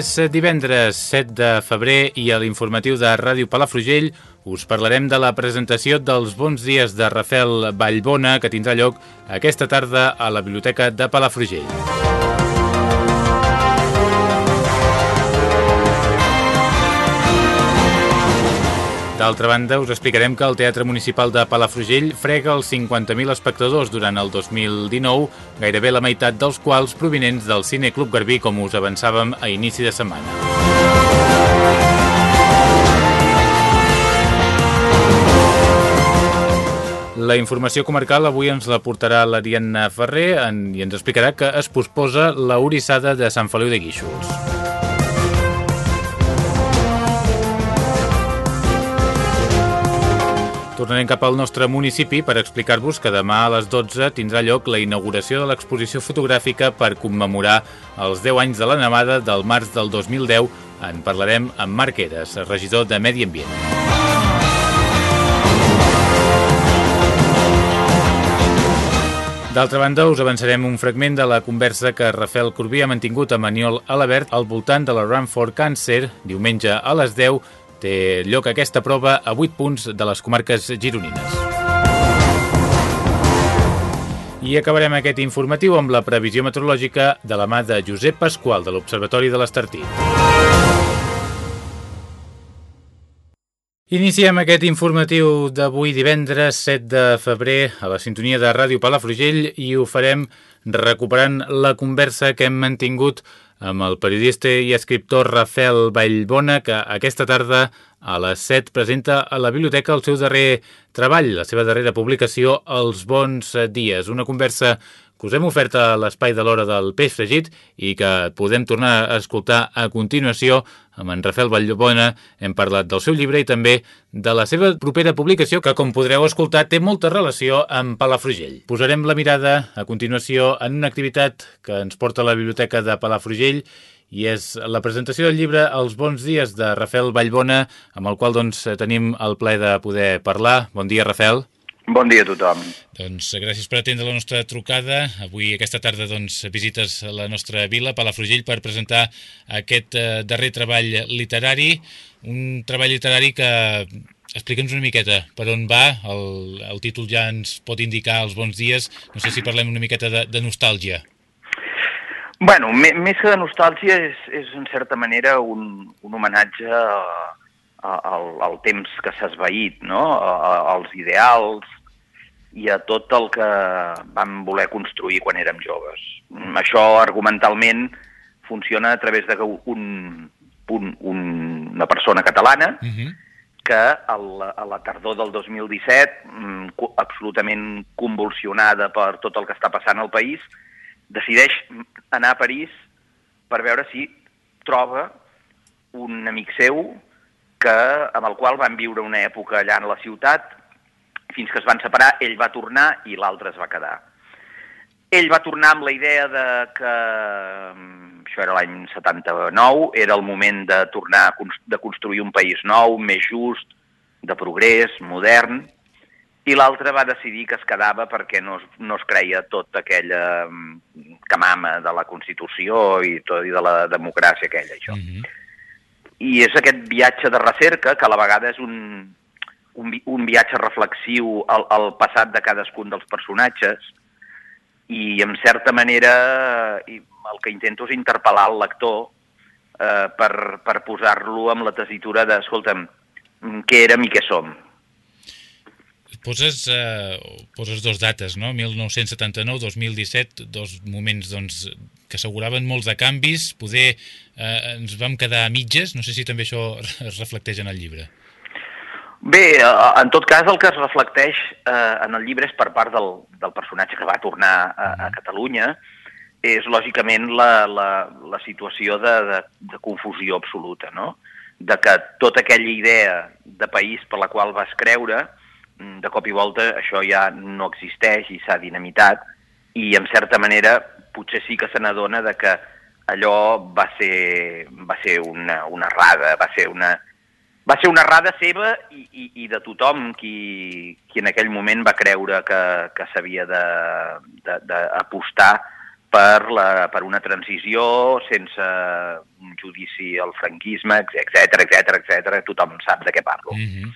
És divendres 7 de febrer i a l'informatiu de Ràdio Palafrugell us parlarem de la presentació dels bons dies de Rafael Vallbona que tindrà lloc aquesta tarda a la Biblioteca de Palafrugell. D'altra banda, us explicarem que el Teatre Municipal de Palafrugell frega els 50.000 espectadors durant el 2019, gairebé la meitat dels quals provinents del Cine Club Garbí, com us avançàvem a inici de setmana. La informació comarcal avui ens la portarà l'Ariadna Ferrer en, i ens explicarà que es posposa la orissada de Sant Feliu de Guíxols. Tornarem cap al nostre municipi per explicar-vos que demà a les 12 tindrà lloc la inauguració de l'exposició fotogràfica per commemorar els 10 anys de la nevada del març del 2010. En parlarem amb Marc Eres, regidor de Medi Ambient. D'altra banda, us avançarem un fragment de la conversa que Rafael Corbí ha mantingut amb Aniol Alabert al voltant de la Run for Cancer, diumenge a les 10, té lloc aquesta prova a 8 punts de les comarques gironines. I acabarem aquest informatiu amb la previsió meteorològica de la mà de Josep Pasqual, de l'Observatori de l'Estartit. Iniciem aquest informatiu d'avui divendres 7 de febrer a la sintonia de Ràdio Palafrugell i ho farem recuperant la conversa que hem mantingut amb el periodista i escriptor Rafael Vallbona, que aquesta tarda a les 7 presenta a la biblioteca el seu darrer treball, la seva darrera publicació, Els bons dies. Una conversa que us hem ofert a l'espai de l'hora del peix fregit i que podem tornar a escoltar a continuació amb en Rafael Vallbona. Hem parlat del seu llibre i també de la seva propera publicació que, com podreu escoltar, té molta relació amb Palafrugell. Posarem la mirada a continuació en una activitat que ens porta a la biblioteca de Palafrugell i és la presentació del llibre Els bons dies de Rafael Vallbona, amb el qual doncs, tenim el plaer de poder parlar. Bon dia, Rafael. Bon dia a tothom. Doncs gràcies per atendre la nostra trucada. Avui, aquesta tarda, doncs, visites la nostra vila, Palafrugell, per presentar aquest eh, darrer treball literari. Un treball literari que... Explica'ns una miqueta per on va. El, el títol ja ens pot indicar els bons dies. No sé si parlem una miqueta de, de nostàlgia. Bueno, més que de nostàlgia és, és en certa manera un, un homenatge a, a, al, al temps que s'ha esvaït, no? A, a, als ideals i a tot el que vam voler construir quan érem joves. Això argumentalment funciona a través de un, un, un, una persona catalana uh -huh. que a la, a la tardor del 2017, absolutament convulsionada per tot el que està passant al país, decideix anar a París per veure si troba un amic seu que, amb el qual van viure una època allà en la ciutat, fins que es van separar, ell va tornar i l'altre es va quedar. Ell va tornar amb la idea de que, això era l'any 79, era el moment de tornar a de construir un país nou, més just, de progrés, modern, i l'altre va decidir que es quedava perquè no es, no es creia tot aquella camama de la Constitució i, tot, i de la democràcia aquella, això. Mm -hmm. I és aquest viatge de recerca que a la vegada és un, un, un viatge reflexiu al, al passat de cadascun dels personatges i, en certa manera, el que intento és interpel·lar el lector eh, per, per posar-lo amb la tesitura de, escolta'm, què érem i què som poses, eh, poses dos dates, no? 1979-2017, dos moments doncs, que asseguraven molts de canvis, poder eh, ens vam quedar a mitges, no sé si també això es reflecteix en el llibre. Bé, eh, en tot cas, el que es reflecteix eh, en el llibre és per part del, del personatge que va tornar a, a Catalunya, és lògicament la, la, la situació de, de, de confusió absoluta, no? De que tota aquella idea de país per la qual vas creure, mm, de cop i volta això ja no existeix i s'ha dinamitat, i en certa manera potser sí que se n'adona de que allò va ser, va ser una, una errada, va ser una, va ser una errada seva i, i, i de tothom qui, qui en aquell moment va creure que, que s'havia d'apostar per, la, per una transició sense un judici al franquisme, etc etc etc. tothom sap de què parlo. Mm -hmm.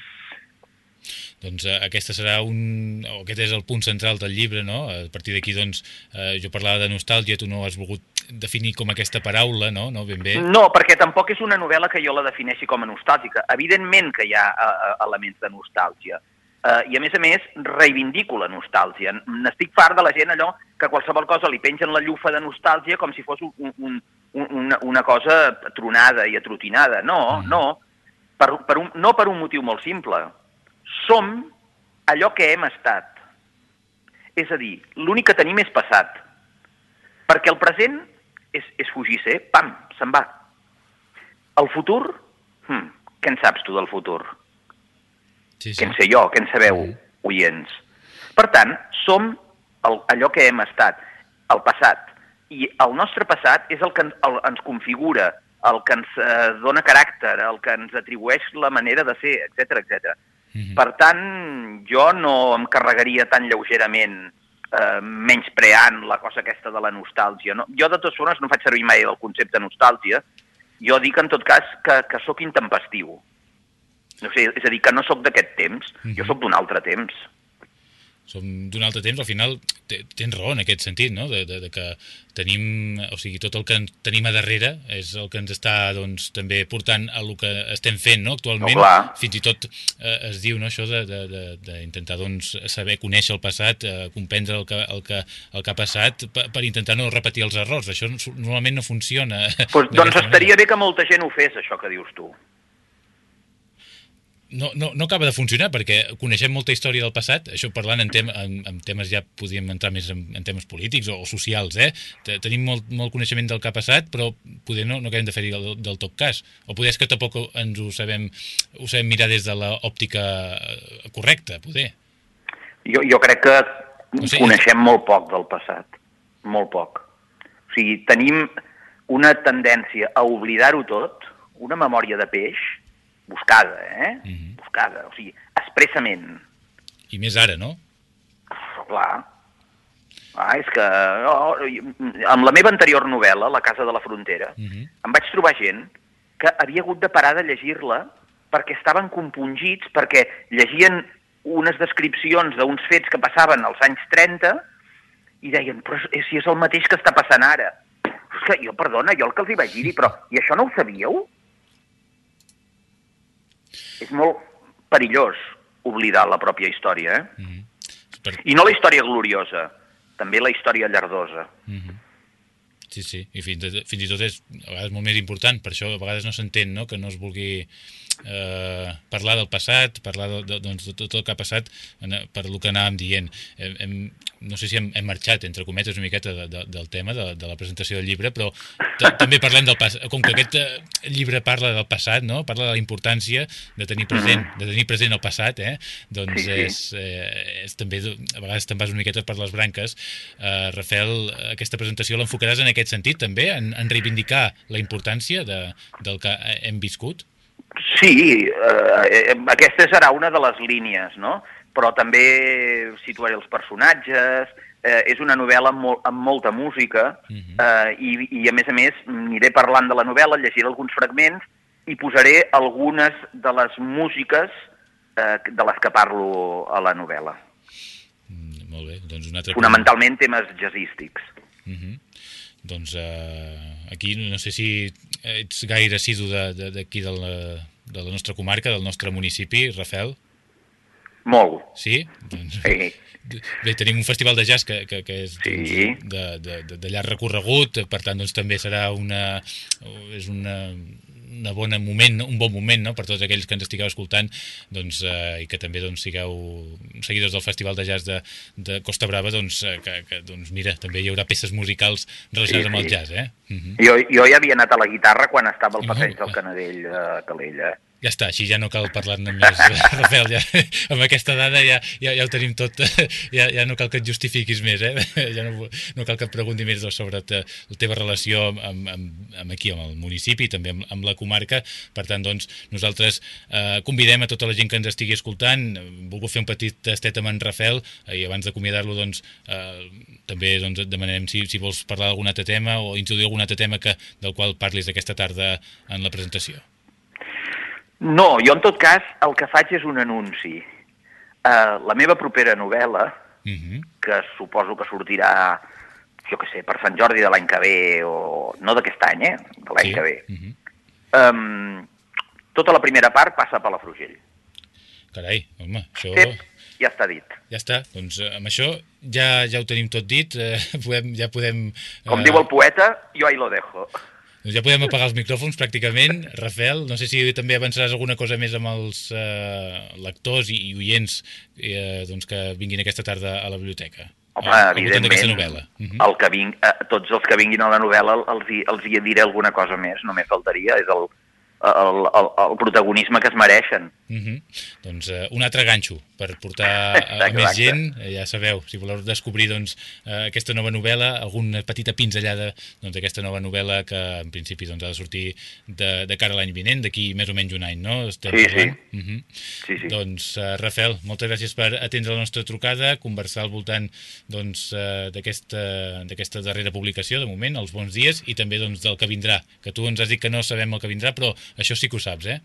Doncs eh, aquesta serà un... o aquest és el punt central del llibre, no? A partir d'aquí, doncs, eh, jo parlava de nostàlgia, tu no has volgut definir com aquesta paraula, no? no ben bé. No, perquè tampoc és una novel·la que jo la defineixi com a nostàlgica. Evidentment que hi ha uh, elements de nostàlgia. Uh, I a més a més, reivindico la nostàlgia. N'estic fart de la gent allò que qualsevol cosa li pengen la llufa de nostàlgia com si fos un, un, un, una, una cosa tronada i atrotinada. No, mm. no. Per, per un, no per un motiu molt simple. Som allò que hem estat. És a dir, l'únic que tenim és passat. Perquè el present és, és fugir-se, pam, se'n va. El futur? Hm, què en saps tu del futur? Sí, sí. Què en sé jo, què en sabeu, sí. oients? Per tant, som el, allò que hem estat, el passat. I el nostre passat és el que ens, el, ens configura, el que ens eh, dona caràcter, el que ens atribueix la manera de ser, etc etc. Mm -hmm. Per tant, jo no em carregaria tan lleugerament eh, menyspreant la cosa aquesta de la nostàlgia. No? Jo, de totes formes, no faig servir mai el concepte nostàlgia. Jo dic, en tot cas, que, que sóc intempestiu. No sé, és a dir, que no sóc d'aquest temps, mm -hmm. jo sóc d'un altre temps som d'un altre temps, al final tens raó en aquest sentit, no? de, de, de que tenim, o sigui, tot el que tenim a darrere és el que ens està doncs, també portant a el que estem fent no? actualment. No, Fins i tot eh, es diu no? això d'intentar doncs, saber conèixer el passat, eh, comprendre el que, el, que, el que ha passat per, per intentar no repetir els errors. Això normalment no funciona. Pues, doncs estaria manera. bé que molta gent ho fes, això que dius tu no, no, no acaba de funcionar perquè coneixem molta història del passat, això parlant en, tem en, en temes ja podríem entrar més en, en temes polítics o, o socials, eh? Tenim molt, molt coneixement del que ha passat, però poder no, no acabem de fer-hi del, del tot cas. O poder és que tampoc ens ho sabem, ho sabem mirar des de l'òptica eh, correcta, poder. Jo, jo crec que no sé, coneixem molt poc del passat, molt poc. O sigui, tenim una tendència a oblidar-ho tot, una memòria de peix, buscada, eh? Mm -hmm. Buscada, o sigui, expressament. I més ara, no? Oh, clar. Ah, és que oh, amb la meva anterior novel·la, La casa de la frontera, mm -hmm. em vaig trobar gent que havia hagut de parar de llegir-la perquè estaven compungits, perquè llegien unes descripcions d'uns fets que passaven als anys 30 i deien, però si és el mateix que està passant ara. És que jo, perdona, jo el que els hi vaig dir, però i això no ho sabíeu? És molt perillós oblidar la pròpia història, eh? Mm -hmm. per... I no la història gloriosa, també la història llardosa. Mm -hmm. Sí, sí, i fins, fins i tot és a vegades molt més important, per això a vegades no s'entén no? que no es vulgui eh, parlar del passat, parlar de, de, doncs, de tot el que ha passat en, per el que anàvem dient. Hem, hem, no sé si hem, hem marxat, entre cometes, una miqueta de, de, del tema, de, de la presentació del llibre, però també parlem del passat. Com que aquest eh, llibre parla del passat, no? parla de la importància de tenir present, de tenir present el passat, eh? doncs és, eh, és també, a vegades te'n vas una miqueta per les branques. Eh, Rafael, aquesta presentació l'enfocaràs en aquest sentit, també, en, en reivindicar la importància de, del que hem viscut? Sí, eh, eh, aquesta serà una de les línies, no? Però també situaré els personatges, eh, és una novel·la amb, molt, amb molta música uh mhm. -huh. eh, i, i a més a més aniré parlant de la novel·la, llegiré alguns fragments i posaré algunes de les músiques eh, de les que parlo a la novel·la. Mm, molt bé, doncs un altre... Fonamentalment temes jazzístics. Uh mhm. -huh. Doncs eh, aquí no sé si ets gaire assidu d'aquí de, de, de, la, de la nostra comarca, del nostre municipi, Rafel. Molt. Sí? Doncs, sí. Bé, tenim un festival de jazz que, que, que és sí. doncs, de, de, de, de llarg recorregut, per tant, doncs, també serà una... és una una bona moment, un bon moment no? per tots aquells que ens estigueu escoltant doncs, eh, i que també doncs, sigueu seguidors del Festival de Jazz de, de Costa Brava doncs, eh, que, que doncs, mira, també hi haurà peces musicals relacionades sí, sí. amb el jazz eh? Uh -huh. jo, jo ja havia anat a la guitarra quan estava al passeig del Canadell a Calella eh? Ja està, així ja no cal parlar-ne més, Rafael, ja, amb aquesta dada ja, ja, ja ho tenim tot, ja, ja no cal que et justifiquis més, eh? ja no, no cal que et pregunti més sobre te, la teva relació amb, amb, amb aquí, amb el municipi, també amb, amb la comarca, per tant, doncs, nosaltres eh, convidem a tota la gent que ens estigui escoltant, volgut fer un petit estet amb en Rafael, eh, i abans d'acomiadar-lo, doncs, eh, també doncs, et demanem si, si vols parlar d'algun altre tema o introduir algun altre tema que, del qual parlis aquesta tarda en la presentació. No, jo en tot cas el que faig és un anunci. Uh, la meva propera novel·la, uh mhm. -huh. que suposo que sortirà, jo que sé, per Sant Jordi de l'any que ve, o no d'aquest any, eh? de l'any sí. que ve, uh -huh. um, tota la primera part passa per la Frugell. Carai, home, això... Sí, ja està dit. Ja està, doncs eh, amb això ja ja ho tenim tot dit, eh, podem, ja podem... Com eh... diu el poeta, jo ahí lo dejo. Doncs ja podem apagar els micròfons pràcticament. Rafael, no sé si també avançaràs alguna cosa més amb els eh, lectors i, i oients eh, doncs que vinguin aquesta tarda a la biblioteca. Home, a, evidentment, novel·la. Uh -huh. el que ving, eh, tots els que vinguin a la novel·la els hi, els hi diré alguna cosa més, només faltaria, és el, el, el, el protagonisme que es mereixen. Uh -huh. Doncs uh, un altre ganxo per portar a, a més gent, eh, ja sabeu, si voleu descobrir doncs, uh, aquesta nova novel·la, alguna petita pinzellada doncs, d'aquesta doncs, nova novel·la que en principi doncs, ha de sortir de, de cara a l'any vinent, d'aquí més o menys un any, no? Estem sí, parlant? sí. Uh -huh. sí, sí. Doncs, uh, Rafael, moltes gràcies per atendre la nostra trucada, conversar al voltant doncs, uh, d'aquesta darrera publicació, de moment, els bons dies, i també doncs, del que vindrà, que tu ens has dit que no sabem el que vindrà, però això sí que ho saps, eh?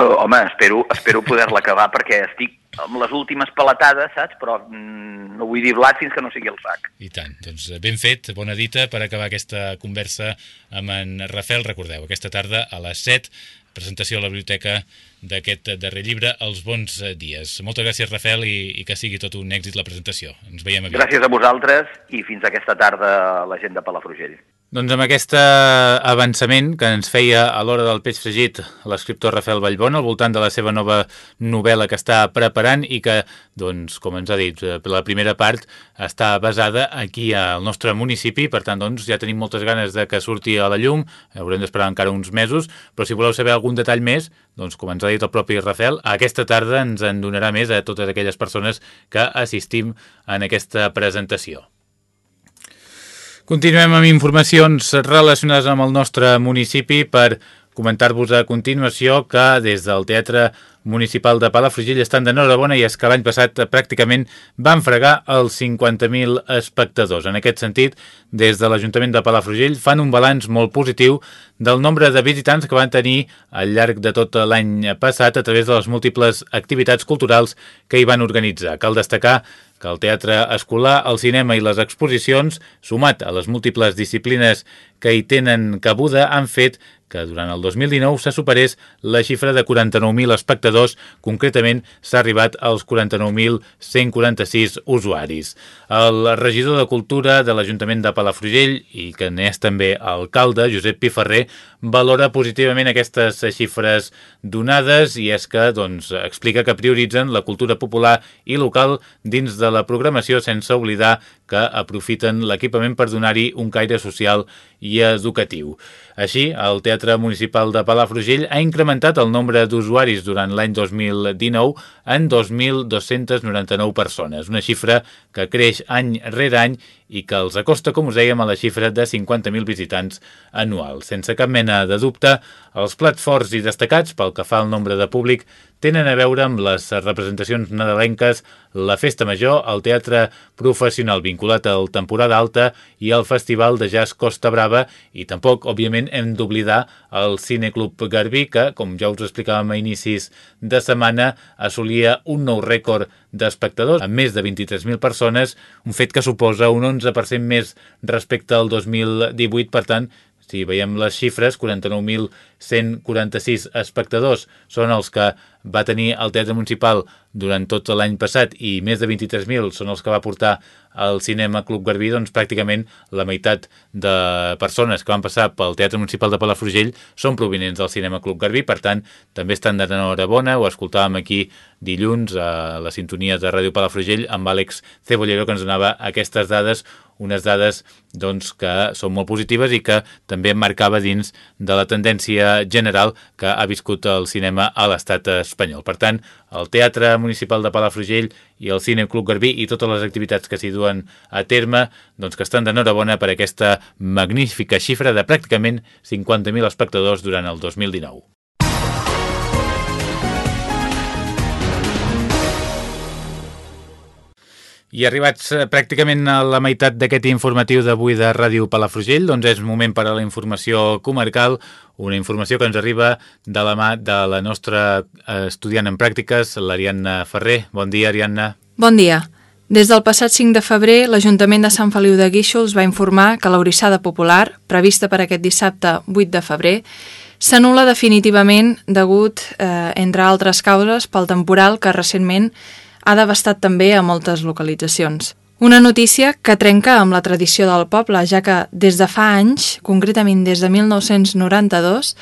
Uh, home, espero, espero poder-la acabar perquè estic amb les últimes palatades, saps? Però mm, no vull dir blat fins que no sigui el sac. I tant. Doncs eh, ben fet, bona dita per acabar aquesta conversa amb en Rafel. Recordeu, aquesta tarda a les 7, presentació a la biblioteca d'aquest darrer llibre, Els bons dies. Moltes gràcies, Rafel, i, i que sigui tot un èxit la presentació. Ens veiem aviat. Gràcies a vosaltres i fins aquesta tarda a la gent de Palafrugell. Doncs amb aquest avançament que ens feia a l'hora del peix fregit l'escriptor Rafael Vallbona al voltant de la seva nova novel·la que està preparant i que, doncs, com ens ha dit, eh, la primera part està basada aquí al nostre municipi, per tant, doncs, ja tenim moltes ganes de que surti a la llum, haurem d'esperar encara uns mesos, però si voleu saber algun detall més, doncs, com ens ha dit el propi Rafael, aquesta tarda ens en donarà més a totes aquelles persones que assistim en aquesta presentació. Continuem amb informacions relacionades amb el nostre municipi per comentar-vos a continuació que des del Teatre Municipal de Palafrugell estan d'enhorabona i és que l'any passat pràcticament van fregar els 50.000 espectadors. En aquest sentit, des de l'Ajuntament de Palafrugell fan un balanç molt positiu del nombre de visitants que van tenir al llarg de tot l'any passat a través de les múltiples activitats culturals que hi van organitzar. Cal destacar que el teatre escolar, el cinema i les exposicions, sumat a les múltiples disciplines que hi tenen cabuda, han fet que durant el 2019 se superés la xifra de 49.000 espectadors, concretament s'ha arribat als 49.146 usuaris. El regidor de Cultura de l'Ajuntament de Palafrugell i que n'és també alcalde, Josep Piferrer, valora positivament aquestes xifres donades i és que doncs, explica que prioritzen la cultura popular i local dins de la programació sense oblidar que aprofiten l'equipament per donar-hi un caire social i educatiu. Així, el Teatre Municipal de Palafrugell ha incrementat el nombre d'usuaris durant l'any 2019 en 2.299 persones, una xifra que creix any rere any i que els acosta, com us dèiem, a la xifra de 50.000 visitants anuals. Sense cap mena de dubte, els plats forts i destacats pel que fa al nombre de públic tenen a veure amb les representacions nadalenques, la Festa Major, el Teatre Professional vinculat al Temporada Alta i el Festival de Jazz Costa Brava i tampoc, òbviament, hem d'oblidar el Cineclub Garbí que, com ja us explicàvem a inicis de setmana, assolia un nou rècord d'espectadors amb més de 23.000 persones, un fet que suposa un 11% més respecte al 2018, per tant, si veiem les xifres, 49.146 espectadors són els que va tenir el Teatre Municipal durant tot l'any passat i més de 23.000 són els que va portar al Cinema Club Garbí, doncs pràcticament la meitat de persones que van passar pel Teatre Municipal de Palafrugell són provinents del Cinema Club Garbí, per tant, també estan d'enhorabona, ho escoltàvem aquí dilluns a la sintonia de Ràdio Palafrugell amb Àlex Cebollero que ens donava aquestes dades unes dades doncs, que són molt positives i que també marcava dins de la tendència general que ha viscut el cinema a l'estat espanyol. Per tant, el Teatre Municipal de Palafrugell i el Cine Club Garbí i totes les activitats que s'hi duen a terme doncs, que estan d'enhorabona per aquesta magnífica xifra de pràcticament 50.000 espectadors durant el 2019. I arribats eh, pràcticament a la meitat d'aquest informatiu d'avui de Ràdio Palafrugell, doncs és moment per a la informació comarcal, una informació que ens arriba de la mà de la nostra eh, estudiant en pràctiques, l'Ariadna Ferrer. Bon dia, Ariadna. Bon dia. Des del passat 5 de febrer, l'Ajuntament de Sant Feliu de Guíxols va informar que l'orissada popular, prevista per aquest dissabte 8 de febrer, s'anul·la definitivament degut, eh, entre altres causes, pel temporal que recentment ha devastat també a moltes localitzacions. Una notícia que trenca amb la tradició del poble, ja que des de fa anys, concretament des de 1992,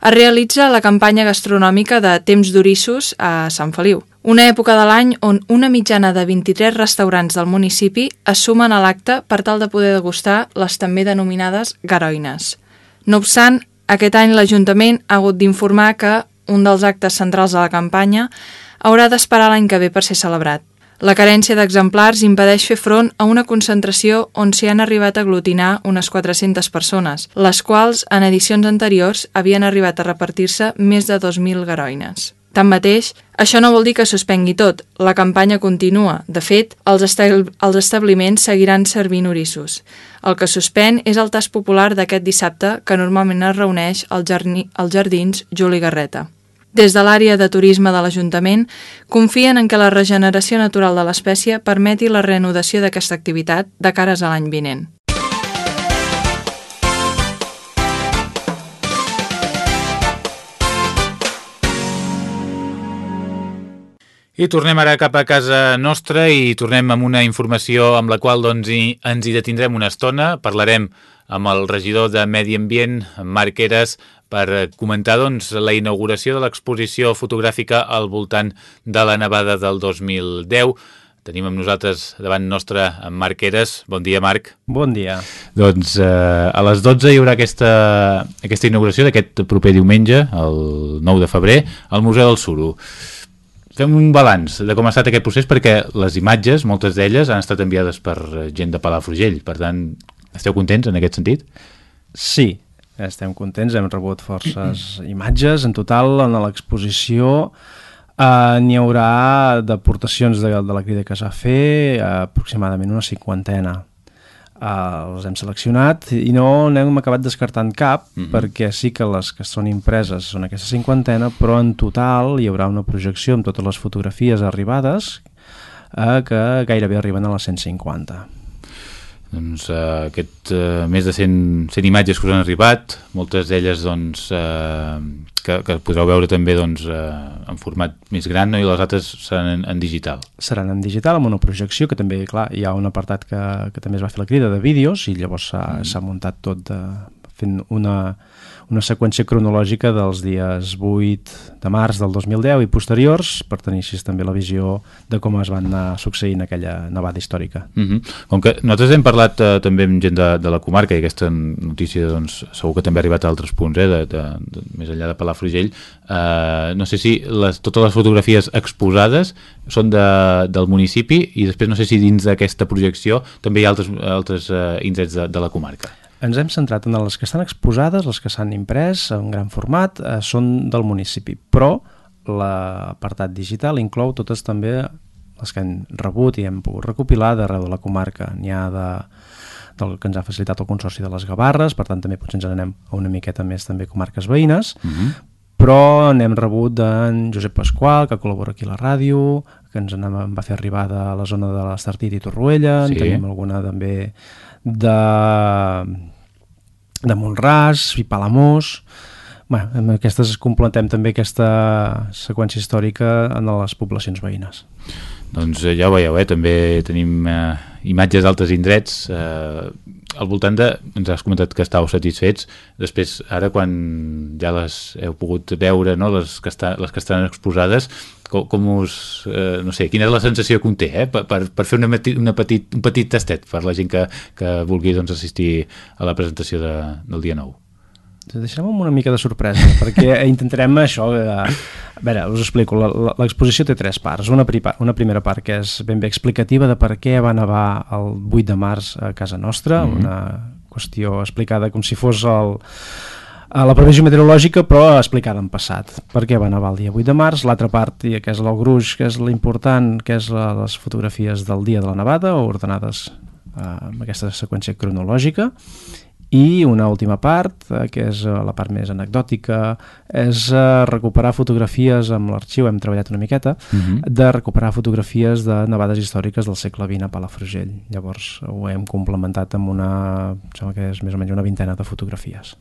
es realitza la campanya gastronòmica de Temps d'Orissos a Sant Feliu, una època de l'any on una mitjana de 23 restaurants del municipi es sumen a l'acte per tal de poder degustar les també denominades garoines. No obstant, aquest any l'Ajuntament ha hagut d'informar que un dels actes centrals de la campanya haurà d'esperar l'any que ve per ser celebrat. La carència d'exemplars impedeix fer front a una concentració on s'hi han arribat a aglutinar unes 400 persones, les quals en edicions anteriors havien arribat a repartir-se més de 2.000 garoines. Tanmateix, això no vol dir que suspengui tot. La campanya continua. De fet, els, els establiments seguiran servint orissos. El que suspèn és el tas popular d'aquest dissabte que normalment es reuneix als jardins Juli Garreta. Des de l'àrea de turisme de l'Ajuntament confien en que la regeneració natural de l'espècie permeti la reanudació d'aquesta activitat de cares a l'any vinent. I tornem ara cap a casa nostra i tornem amb una informació amb la qual doncs, hi, ens hi detindrem una estona. Parlarem amb el regidor de Medi Ambient, Marc Eres, per comentar doncs, la inauguració de l'exposició fotogràfica al voltant de la nevada del 2010. Tenim amb nosaltres davant nostre en Marc Eres. Bon dia, Marc. Bon dia. Doncs eh, a les 12 hi haurà aquesta, aquesta inauguració d'aquest proper diumenge, el 9 de febrer, al Museu del Suro. Fem un balanç de com ha estat aquest procés perquè les imatges, moltes d'elles, han estat enviades per gent de Palafrugell. Per tant, esteu contents en aquest sentit? Sí, estem contents, hem rebut forces imatges. En total, en l'exposició eh, n'hi haurà d'aportacions de, de la crida que s'ha fet, eh, aproximadament una cinquantena. Eh, els hem seleccionat i no n'hem acabat descartant cap, uh mhm. -huh. perquè sí que les que són impreses són aquesta cinquantena, però en total hi haurà una projecció amb totes les fotografies arribades eh, que gairebé arriben a les 150 doncs, uh, aquest, uh, més de 100, 100 imatges que us han arribat, moltes d'elles doncs, uh, que, que podreu veure també doncs, uh, en format més gran no? i les altres seran en, en digital. Seran en digital amb una projecció que també, clar, hi ha un apartat que, que també es va fer la crida de vídeos i llavors s'ha mm. muntat tot de, fent una, una seqüència cronològica dels dies 8 de març del 2010 i posteriors per tenir així també la visió de com es van anar succeint aquella nevada històrica. Mhm. -huh. Com que nosaltres hem parlat eh, també amb gent de, de la comarca i aquesta notícia doncs, segur que també ha arribat a altres punts, eh, de, de, de, més enllà de Palafrugell, eh, no sé si les, totes les fotografies exposades són de, del municipi i després no sé si dins d'aquesta projecció també hi ha altres, altres eh, indrets de, de la comarca ens hem centrat en les que estan exposades, les que s'han imprès en gran format, eh, són del municipi, però l'apartat digital inclou totes també les que hem rebut i hem pogut recopilar d'arreu de la comarca. N'hi ha de, del que ens ha facilitat el Consorci de les Gavarres, per tant també potser ens anem a una miqueta més també comarques veïnes, uh mhm. -huh. però n'hem rebut d'en Josep Pasqual, que col·labora aquí a la ràdio, que ens en va fer arribar de la zona de l'Estartit i Torroella, sí. en tenim alguna també de, de Montràs i Palamós. Bé, amb aquestes completem també aquesta seqüència històrica en les poblacions veïnes. Doncs eh, ja ho veieu, eh? també tenim eh, imatges d'altres indrets eh, al voltant de... ens has comentat que estàu satisfets després, ara quan ja les heu pogut veure no? les, que està, les que estan exposades com, com us... Eh, no sé, quina és la sensació que un té eh? per, per, per fer una, una petit, un petit tastet per la gent que, que vulgui doncs, assistir a la presentació de, del dia 9 ens deixarem amb una mica de sorpresa, perquè intentarem això... Eh, a veure, us explico, l'exposició té tres parts. Una, una primera part que és ben bé explicativa de per què va nevar el 8 de març a casa nostra, mm -hmm. una qüestió explicada com si fos el, a la previsió meteorològica però explicada en passat per què va nevar el dia 8 de març l'altra part que és el gruix, que és l'important que és la, les fotografies del dia de la nevada ordenades eh, amb aquesta seqüència cronològica i una última part, eh, que és eh, la part més anecdòtica, és eh, recuperar fotografies amb l'arxiu, hem treballat una miqueta, uh mhm. -huh. de recuperar fotografies de nevades històriques del segle XX a Palafrugell. Llavors ho hem complementat amb una, sembla que és més o menys una vintena de fotografies.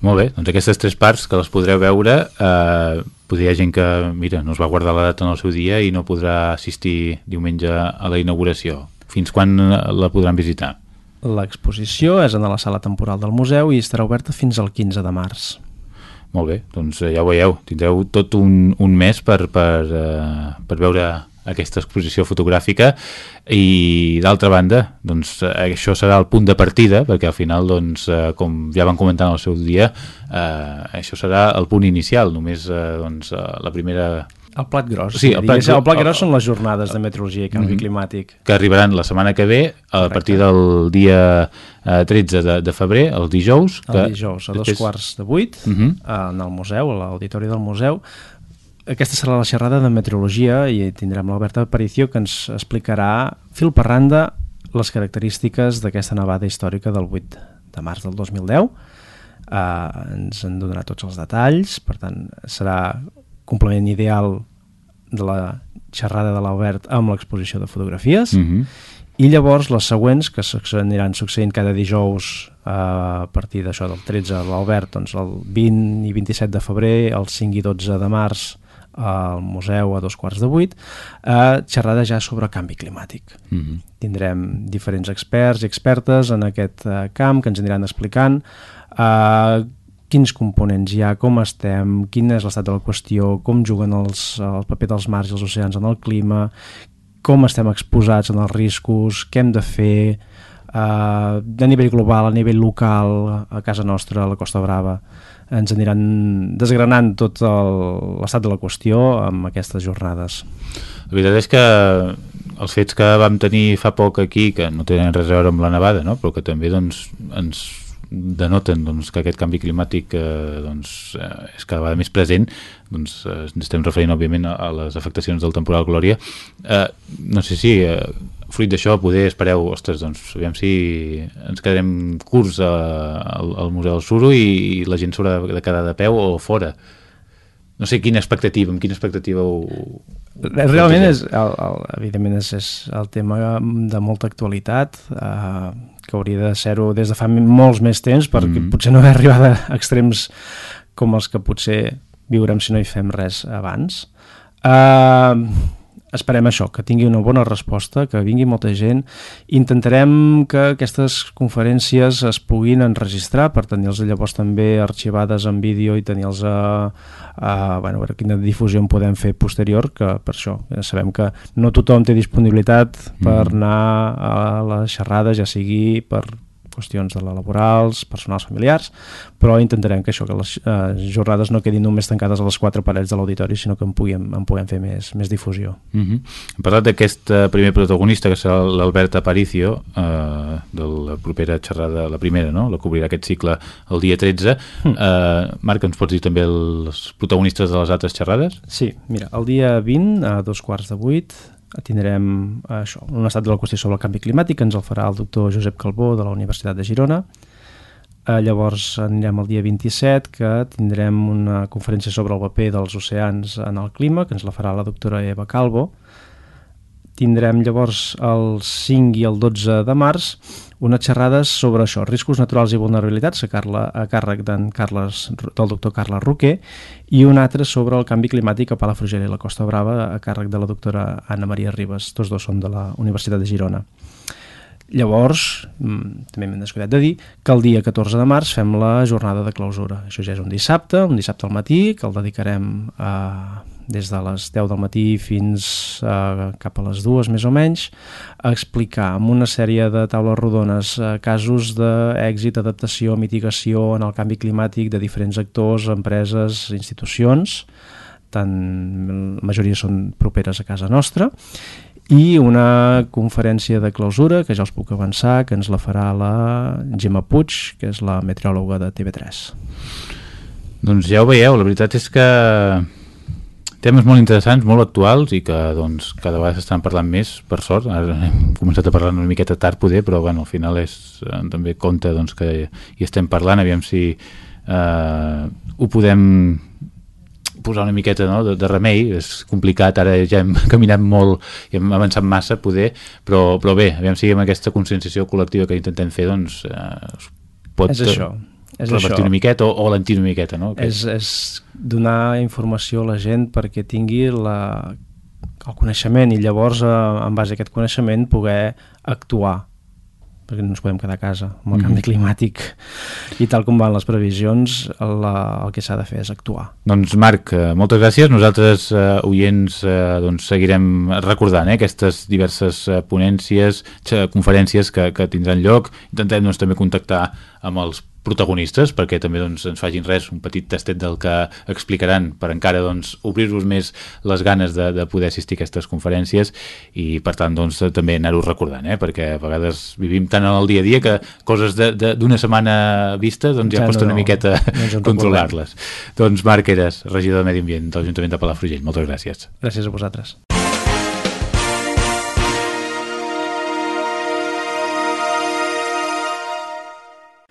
Molt bé, doncs aquestes tres parts que les podreu veure, eh, podria gent que, mira, no es va guardar la data en el seu dia i no podrà assistir diumenge a la inauguració. Fins quan la podran visitar? L'exposició és en la sala temporal del museu i estarà oberta fins al 15 de març. Molt bé, doncs eh, ja ho veieu, tindreu tot un, un mes per, per, uh, per veure aquesta exposició fotogràfica i d'altra banda doncs, eh, això serà el punt de partida perquè al final, doncs, eh, com ja van comentar en el seu dia eh, això serà el punt inicial només eh, doncs, la primera el plat gros. Sí, el plat, el plat gros són les jornades de meteorologia i canvi mm -hmm. climàtic. Que arribaran la setmana que ve, a Correcte. partir del dia eh, 13 de, de febrer, el dijous. Que el dijous, a després... dos quarts de vuit, mm -hmm. en el museu, a l'auditori del museu. Aquesta serà la xerrada de meteorologia i tindrem l'Alberta Aparicio que ens explicarà fil per randa les característiques d'aquesta nevada històrica del 8 de març del 2010. Uh, eh, ens en donarà tots els detalls, per tant serà complement ideal de la xerrada de l'Albert amb l'exposició de fotografies mm -hmm. i llavors les següents que aniran succeint cada dijous eh, a partir d'això del 13 a l'Albert doncs el 20 i 27 de febrer el 5 i 12 de març al museu a dos quarts de vuit, eh, xerrada ja sobre canvi climàtic. Mm -hmm. Tindrem diferents experts i expertes en aquest eh, camp que ens aniran explicant eh, quins components hi ha, com estem, quin és l'estat de la qüestió, com juguen els, el paper dels mars i els oceans en el clima, com estem exposats en els riscos, què hem de fer eh, a nivell global, a nivell local, a casa nostra, a la Costa Brava. Ens aniran desgranant tot l'estat de la qüestió amb aquestes jornades. La veritat és que els fets que vam tenir fa poc aquí, que no tenen res a veure amb la nevada, no? però que també doncs, ens denoten doncs, que aquest canvi climàtic eh, doncs, eh, és cada vegada més present doncs, eh, estem referint òbviament a, les afectacions del temporal Glòria eh, no sé si eh, fruit d'això poder espereu, ostres, doncs aviam si ens quedarem curts a, al, al Museu del Suro i, i la gent s'haurà de quedar de peu o fora no sé quina expectativa, amb quina expectativa ho... Realment és, el, el, evidentment és, és el tema de molta actualitat eh, que hauria de ser-ho des de fa molts més temps perquè mm -hmm. potser no haver arribat a extrems com els que potser viurem si no hi fem res abans. Uh, esperem això, que tingui una bona resposta, que vingui molta gent. Intentarem que aquestes conferències es puguin enregistrar per tenir-les llavors també arxivades en vídeo i tenir-los a, a, bueno, a veure quina difusió en podem fer posterior, que per això ja sabem que no tothom té disponibilitat per mm. anar a les xerrades, ja sigui per qüestions de la laborals, personals familiars, però intentarem que això que les eh, jornades no quedin només tancades a les quatre parets de l'auditori, sinó que en puguem, en puguem fer més, més difusió. Uh -huh. Hem parlat d'aquest eh, primer protagonista, que serà l'Albert Aparicio, eh, de la propera xerrada, la primera, no? la cobrirà aquest cicle el dia 13. Uh -huh. eh, Marc, ens pots dir també els protagonistes de les altres xerrades? Sí, mira, el dia 20, a dos quarts de vuit, tindrem eh, això, un estat de la qüestió sobre el canvi climàtic, ens el farà el doctor Josep Calbó de la Universitat de Girona. Eh, llavors anirem al dia 27, que tindrem una conferència sobre el paper dels oceans en el clima, que ens la farà la doctora Eva Calvo. Tindrem llavors el 5 i el 12 de març unes xerrades sobre això, riscos naturals i vulnerabilitats a, Carla, a càrrec Carles, del doctor Carles Roquer i un altre sobre el canvi climàtic a Palafrugell i la Costa Brava a càrrec de la doctora Anna Maria Ribas, tots dos són de la Universitat de Girona. Llavors, mm, també m'he descuidat de dir que el dia 14 de març fem la jornada de clausura. Això ja és un dissabte, un dissabte al matí, que el dedicarem a, des de les 10 del matí fins a, cap a les 2 més o menys, a explicar amb una sèrie de taules rodones a, casos d'èxit, adaptació, mitigació en el canvi climàtic de diferents actors, empreses, institucions, tant la majoria són properes a casa nostra, i una conferència de clausura, que ja els puc avançar, que ens la farà la Gemma Puig, que és la meteoròloga de TV3. Doncs ja ho veieu, la veritat és que temes molt interessants, molt actuals i que doncs, cada vegada s'estan parlant més, per sort. Ara hem començat a parlar una miqueta tard poder, però bueno, al final és, eh, també compte doncs, que hi estem parlant, aviam si eh, ho podem posar una miqueta no, de, de remei, és complicat, ara ja hem caminat molt i hem avançat massa, poder, però, però bé, aviam si amb aquesta conscienciació col·lectiva que intentem fer, doncs, eh, pot és això. És revertir això. una miqueta o, o alentir una miqueta, no? És, és donar informació a la gent perquè tingui la, el coneixement i llavors, eh, en base a aquest coneixement, poder actuar perquè no ens podem quedar a casa amb el canvi mm -hmm. climàtic i tal com van les previsions la, el que s'ha de fer és actuar Doncs Marc, eh, moltes gràcies nosaltres eh, oients eh, doncs, seguirem recordant eh, aquestes diverses eh, ponències, conferències que, que tindran lloc, intentem doncs, també contactar amb els protagonistes perquè també doncs, ens fagin res, un petit tastet del que explicaran per encara doncs, obrir-vos més les ganes de, de poder assistir a aquestes conferències i per tant doncs, també anar-ho recordant eh? perquè a vegades vivim tant en el dia a dia que coses d'una setmana vista doncs, ja, ja costa no, una miqueta no controlar-les. Doncs Marc Eres, regidor de Medi Ambient de l'Ajuntament de Palafrugell, moltes gràcies. Gràcies a vosaltres.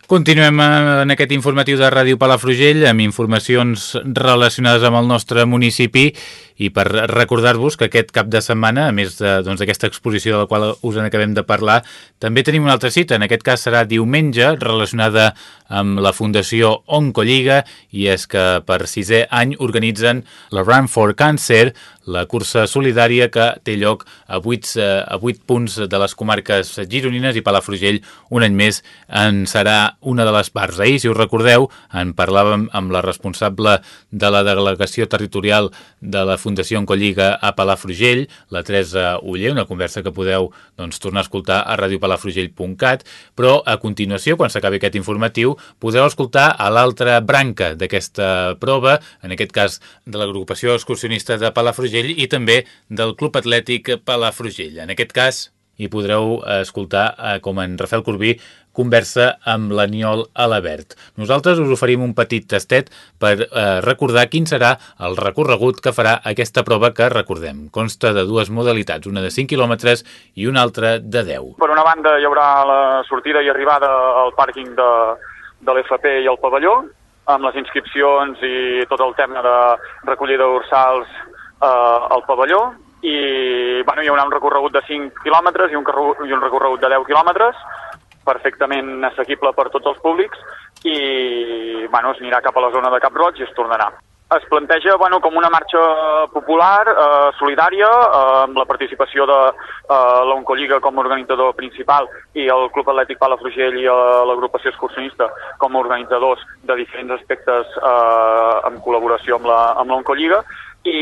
Continuem en aquest informatiu de Ràdio Palafrugell amb informacions relacionades amb el nostre municipi i per recordar-vos que aquest cap de setmana, a més doncs, d'aquesta doncs, exposició de la qual us en acabem de parlar, també tenim una altra cita, en aquest cas serà diumenge, relacionada amb la Fundació Oncolliga, i és que per sisè any organitzen la Run for Cancer, la cursa solidària que té lloc a 8, eh, a 8 punts de les comarques gironines i Palafrugell un any més en serà una de les parts. Ahir, si us recordeu, en parlàvem amb la responsable de la delegació territorial de la Oncolliga a Palafrugell, la Teresa Uller, una conversa que podeu doncs, tornar a escoltar a radiopalafrugell.cat, però a continuació, quan s'acabi aquest informatiu, podreu escoltar a l'altra branca d'aquesta prova, en aquest cas de l'agrupació excursionista de Palafrugell i també del Club Atlètic Palafrugell. En aquest cas, i podreu escoltar eh, com en Rafael Corbí conversa amb l'Aniol Alabert. Nosaltres us oferim un petit tastet per eh, recordar quin serà el recorregut que farà aquesta prova que recordem. Consta de dues modalitats, una de 5 quilòmetres i una altra de 10. Per una banda hi haurà la sortida i arribada al pàrquing de, de l'FP i el pavelló, amb les inscripcions i tot el tema de recollida d'ursals eh, al pavelló, i bueno, hi haurà un recorregut de 5 quilòmetres i un, i un recorregut de 10 quilòmetres, perfectament assequible per tots els públics, i bueno, es anirà cap a la zona de Cap Roig i es tornarà. Es planteja bueno, com una marxa popular, eh, solidària, eh, amb la participació de eh, l'Oncolliga com a organitzador principal i el Club Atlètic Palafrugell i eh, l'agrupació excursionista com a organitzadors de diferents aspectes eh, en col·laboració amb l'Oncolliga i,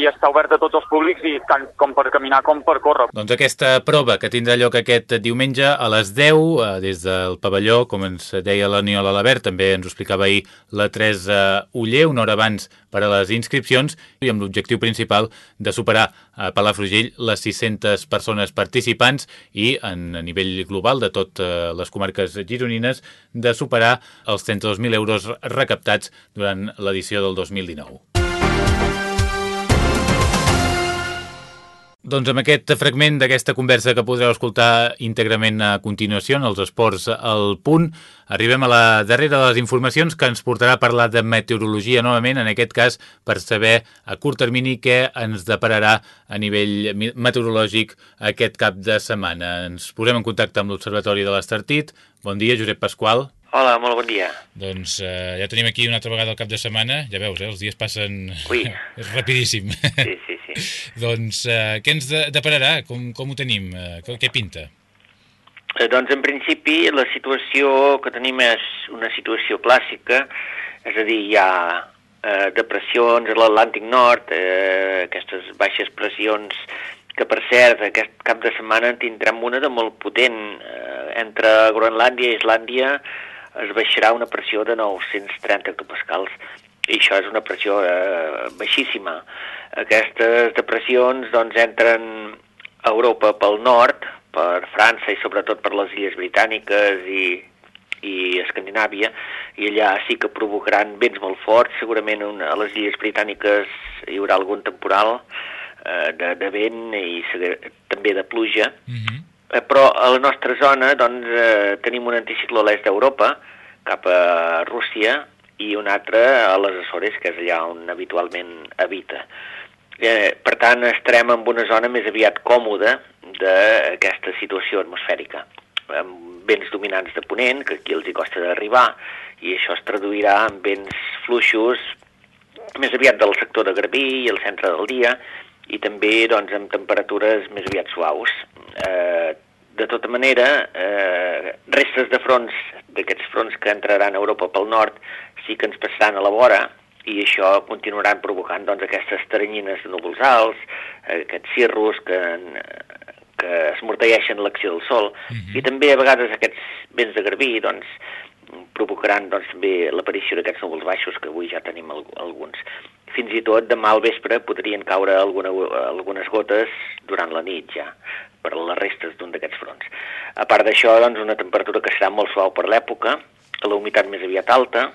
i està obert a tots els públics i tant com per caminar com per córrer. Doncs aquesta prova que tindrà lloc aquest diumenge a les 10 eh, des del pavelló, com ens deia l'Aniol Alabert, també ens ho explicava ahir la Teresa Uller, una hora abans per a les inscripcions i amb l'objectiu principal de superar a Palafrugell les 600 persones participants i en, a nivell global de totes eh, les comarques gironines de superar els 32.000 euros recaptats durant l'edició del 2019. Doncs amb aquest fragment d'aquesta conversa que podreu escoltar íntegrament a continuació en els esports al punt, arribem a la darrera de les informacions que ens portarà a parlar de meteorologia novament, en aquest cas per saber a curt termini què ens depararà a nivell meteorològic aquest cap de setmana. Ens posem en contacte amb l'Observatori de l'Estartit. Bon dia, Josep Pasqual. Hola, molt bon dia. Doncs eh, ja tenim aquí una altra vegada el cap de setmana. Ja veus, eh, els dies passen... Ui. És rapidíssim. Sí, sí. doncs eh, què ens de depararà? Com, com ho tenim? Eh, què pinta? Eh, doncs en principi la situació que tenim és una situació clàssica, és a dir, hi ha eh, depressions a l'Atlàntic Nord, eh, aquestes baixes pressions que per cert aquest cap de setmana en tindrem una de molt potent eh, entre Groenlàndia i Islàndia es baixarà una pressió de 930 hectopascals i això és una pressió eh, baixíssima. Aquestes depressions doncs, entren a Europa pel nord, per França i sobretot per les illes britàniques i, i Escandinàvia, i allà sí que provocaran vents molt forts, segurament una, a les illes britàniques hi haurà algun temporal eh, de, de vent i també de pluja, mhm. -huh Eh, però a la nostra zona doncs, eh, tenim un anticicló a l'est d'Europa, cap a Rússia, i un altre a les Açores, que és allà on habitualment habita. Eh, per tant, estarem en una zona més aviat còmoda d'aquesta situació atmosfèrica, amb vents dominants de ponent, que aquí els hi costa d'arribar, i això es traduirà en vents fluixos més aviat del sector de Garbí i el centre del dia, i també doncs, amb temperatures més aviat suaus. Eh, de tota manera, eh, restes de fronts, d'aquests fronts que entraran a Europa pel nord, sí que ens passaran a la vora, i això continuaran provocant doncs, aquestes teranyines de núvols alts, aquests cirrus que, que es mortalleixen l'acció del sol, uh -huh. i també a vegades aquests vents de garbí doncs, provocaran doncs, també l'aparició d'aquests núvols baixos, que avui ja tenim alguns. Fins i tot demà al vespre podrien caure alguna, algunes gotes durant la nit ja per les restes d'un d'aquests fronts. A part d'això, doncs, una temperatura que serà molt suau per l'època, la humitat més aviat alta,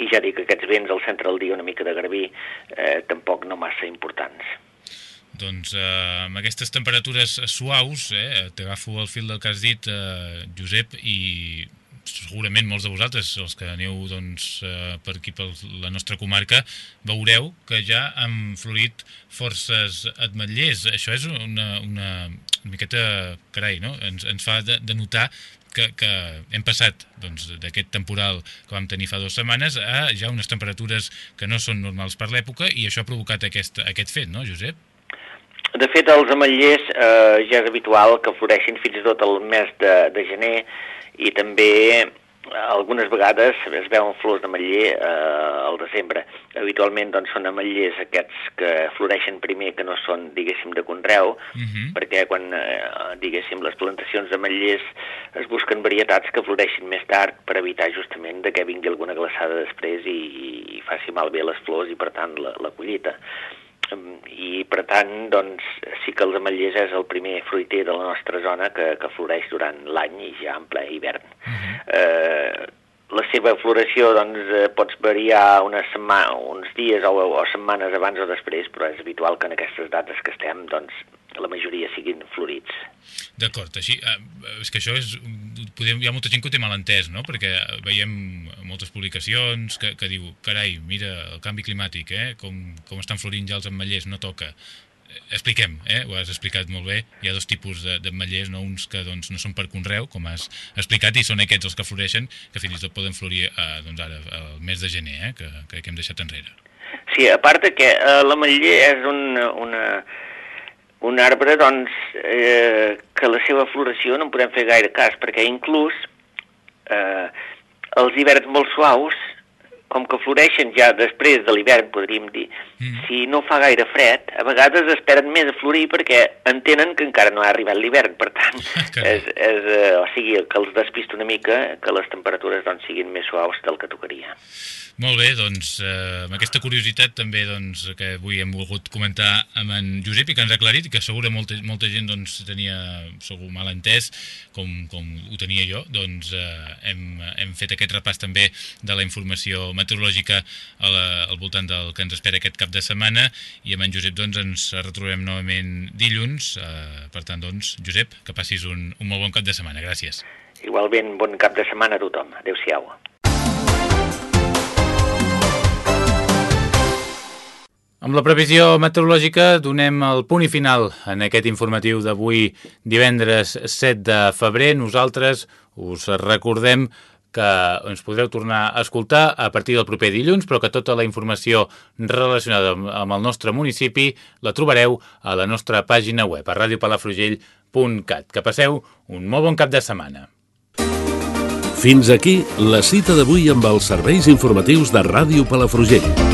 i ja dic que aquests vents al centre del dia una mica de garbí eh, tampoc no massa importants. Doncs eh, amb aquestes temperatures suaus, eh, t'agafo el fil del que has dit, eh, Josep, i segurament molts de vosaltres, els que aneu doncs, eh, per aquí per la nostra comarca, veureu que ja han florit forces ametllers. Això és una, una, una miqueta, carai, no? ens, ens fa de, de notar que, que hem passat doncs, d'aquest doncs, temporal que vam tenir fa dues setmanes a ja unes temperatures que no són normals per l'època i això ha provocat aquest, aquest fet, no, Josep? De fet, els ametllers eh, ja és habitual que floreixin fins i tot el mes de, de gener i també algunes vegades es veuen flors d'ametller eh, al desembre. Habitualment doncs, són ametllers aquests que floreixen primer, que no són, diguéssim, de conreu, uh mhm. -huh. perquè quan, eh, diguéssim, les plantacions d'ametllers es busquen varietats que floreixin més tard per evitar justament de que vingui alguna glaçada després i, i faci malbé les flors i, per tant, la, la collita i per tant doncs, sí que els ametllers és el primer fruiter de la nostra zona que, que floreix durant l'any i ja en ple hivern. Uh mhm. -huh. eh, la seva floració doncs, eh, pots variar una setmana, uns dies o, o setmanes abans o després, però és habitual que en aquestes dates que estem doncs, la majoria siguin florits. D'acord, així, eh, és que això és, podem, hi ha molta gent que ho té mal entès, no? perquè veiem moltes publicacions que, que diu, carai, mira el canvi climàtic, eh? com, com estan florint ja els ametllers, no toca. Expliquem, eh? ho has explicat molt bé, hi ha dos tipus d'ametllers, no? uns que doncs, no són per conreu, com has explicat, i són aquests els que floreixen, que fins i tot poden florir eh, doncs ara, el mes de gener, eh? que, que hem deixat enrere. Sí, a part que eh, l'ametller és una, una, un arbre doncs, eh, que la seva floració no en podem fer gaire cas, perquè inclús eh, els hiverns molt suaus, com que floreixen ja després de l'hivern, podríem dir, mm. si no fa gaire fred, a vegades esperen més a florir perquè entenen que encara no ha arribat l'hivern, per tant, és, és, eh, o sigui, que els despista una mica que les temperatures doncs, siguin més suaus del que tocaria. Molt bé, doncs eh, amb aquesta curiositat també doncs, que avui hem volgut comentar amb en Josep i que ens ha aclarit que segur molta, molta gent doncs, tenia segur mal entès com, com ho tenia jo, doncs eh, hem, hem fet aquest repàs també de la informació meteorològica a la, al voltant del que ens espera aquest cap de setmana i amb en Josep doncs, ens retrobem novament dilluns. Eh, per tant, doncs, Josep, que passis un, un molt bon cap de setmana. Gràcies. Igualment, bon cap de setmana a tothom. Adéu-siau. Amb la previsió meteorològica donem el punt i final en aquest informatiu d'avui divendres 7 de febrer. Nosaltres us recordem que ens podreu tornar a escoltar a partir del proper dilluns, però que tota la informació relacionada amb el nostre municipi la trobareu a la nostra pàgina web, a radiopalafrugell.cat. Que passeu un molt bon cap de setmana. Fins aquí la cita d'avui amb els serveis informatius de Ràdio Palafrugell.